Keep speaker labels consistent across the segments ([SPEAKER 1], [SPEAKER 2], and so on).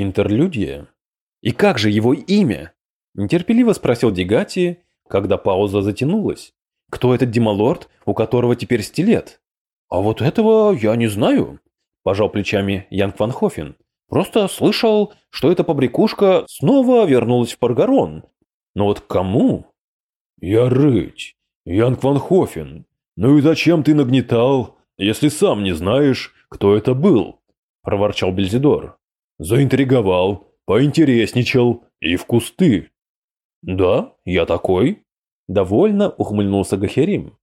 [SPEAKER 1] Интерлюдия? И как же его имя? Нетерпеливо спросил Дегати, когда пауза затянулась. Кто этот демалорд, у которого теперь стилет? А вот этого я не знаю, пожал плечами Янг Ван Хофен. Просто слышал, что эта побрякушка снова вернулась в Паргарон. Но вот кому?
[SPEAKER 2] Я рыть. Янг Ван Хофен. Ну и зачем ты нагнетал, если сам не знаешь, кто это был? Проворчал Бельзидор. Заинтриговал, поинтересничал и в кусты.
[SPEAKER 1] Да, я такой. Довольно ухмыльнулся Гахерим.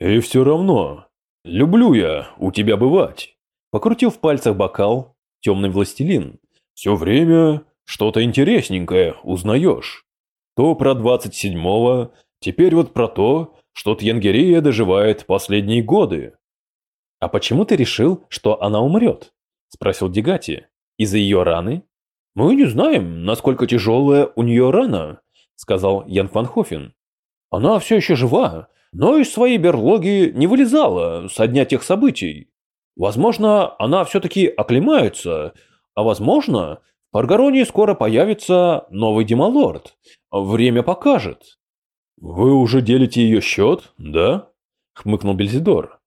[SPEAKER 2] И все равно, люблю я у тебя бывать.
[SPEAKER 1] Покрутил в пальцах бокал, темный властелин.
[SPEAKER 2] Все время что-то интересненькое узнаешь. То про двадцать седьмого, теперь вот про то, что Тьянгерия доживает последние годы.
[SPEAKER 1] «А почему ты решил, что она умрет?» – спросил Дегати. «Из-за ее раны?» «Мы не знаем, насколько тяжелая у нее рана», – сказал Ян Фанхофен. «Она все еще жива, но из своей берлоги не вылезала со дня тех событий. Возможно, она все-таки оклемается, а возможно, в Паргаронии скоро появится новый Демалорд. Время покажет.
[SPEAKER 2] «Вы уже делите ее счет, да?» – хмыкнул Бельзидор.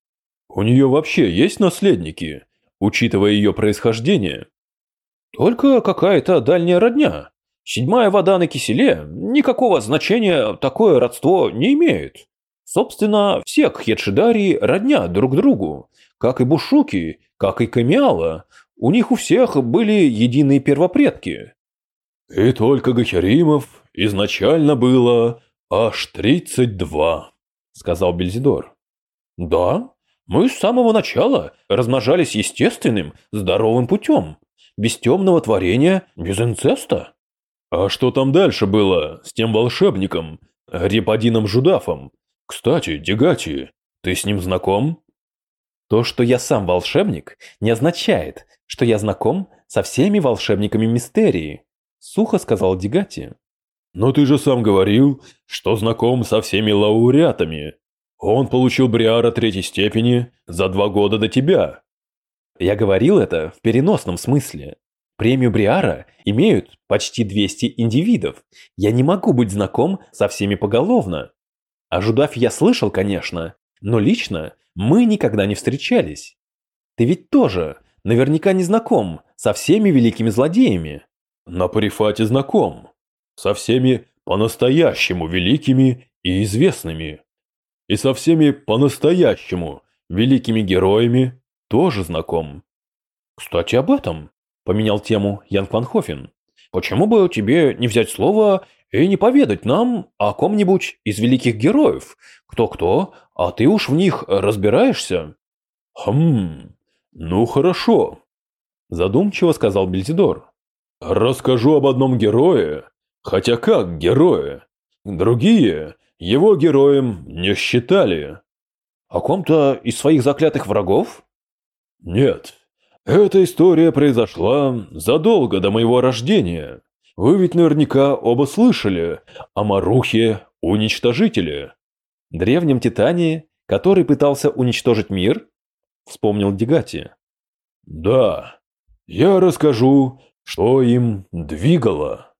[SPEAKER 2] «У нее вообще есть наследники, учитывая ее происхождение?»
[SPEAKER 1] «Только какая-то дальняя родня. Седьмая вода на киселе никакого значения такое родство не имеет. Собственно, все кхедшидари родня друг другу, как и бушуки, как и камиала. У них у всех были единые первопредки».
[SPEAKER 2] «И только Гахеримов изначально было аж тридцать два», — сказал Бельзидор.
[SPEAKER 1] «Да, мы с самого начала размножались естественным, здоровым путем, без темного творения, без инцеста».
[SPEAKER 2] «А что там дальше было с тем волшебником, Репадином Жудафом? Кстати, Дегати, ты с ним знаком?»
[SPEAKER 1] То, что я сам волшебник, не означает, что я знаком со всеми волшебниками мистерии, сухо сказал Дегати.
[SPEAKER 2] Но ты же сам говорил, что знаком со всеми лауреатами. Он получил Бриара третьей степени за два года до тебя.
[SPEAKER 1] Я говорил это в переносном смысле. Премию Бриара имеют почти 200 индивидов. Я не могу быть знаком со всеми поголовно. О Жудафе я слышал, конечно, но лично мы никогда не встречались. Ты ведь тоже наверняка не знаком со всеми великими злодеями.
[SPEAKER 2] На Парифате знаком со всеми по-настоящему великими и известными. И со всеми по-настоящему великими героями тоже знаком.
[SPEAKER 1] Кстати, об этом, поменял тему Ян Кванхофен. Почему бы тебе не взять слово и не поведать нам о ком-нибудь из великих героев? Кто-кто, а ты уж в них разбираешься?
[SPEAKER 2] Хм, ну хорошо, задумчиво сказал Бельзидор. Расскажу об одном герое, Хотя как героя? Другие его героем не считали.
[SPEAKER 1] О ком-то из своих заклятых врагов?
[SPEAKER 2] Нет. Эта история произошла задолго до моего рождения. Вы ведь наверняка оба слышали о Марухе-уничтожителе.
[SPEAKER 1] Древнем Титане, который пытался уничтожить мир? Вспомнил Дегати.
[SPEAKER 2] Да. Я расскажу, что им двигало.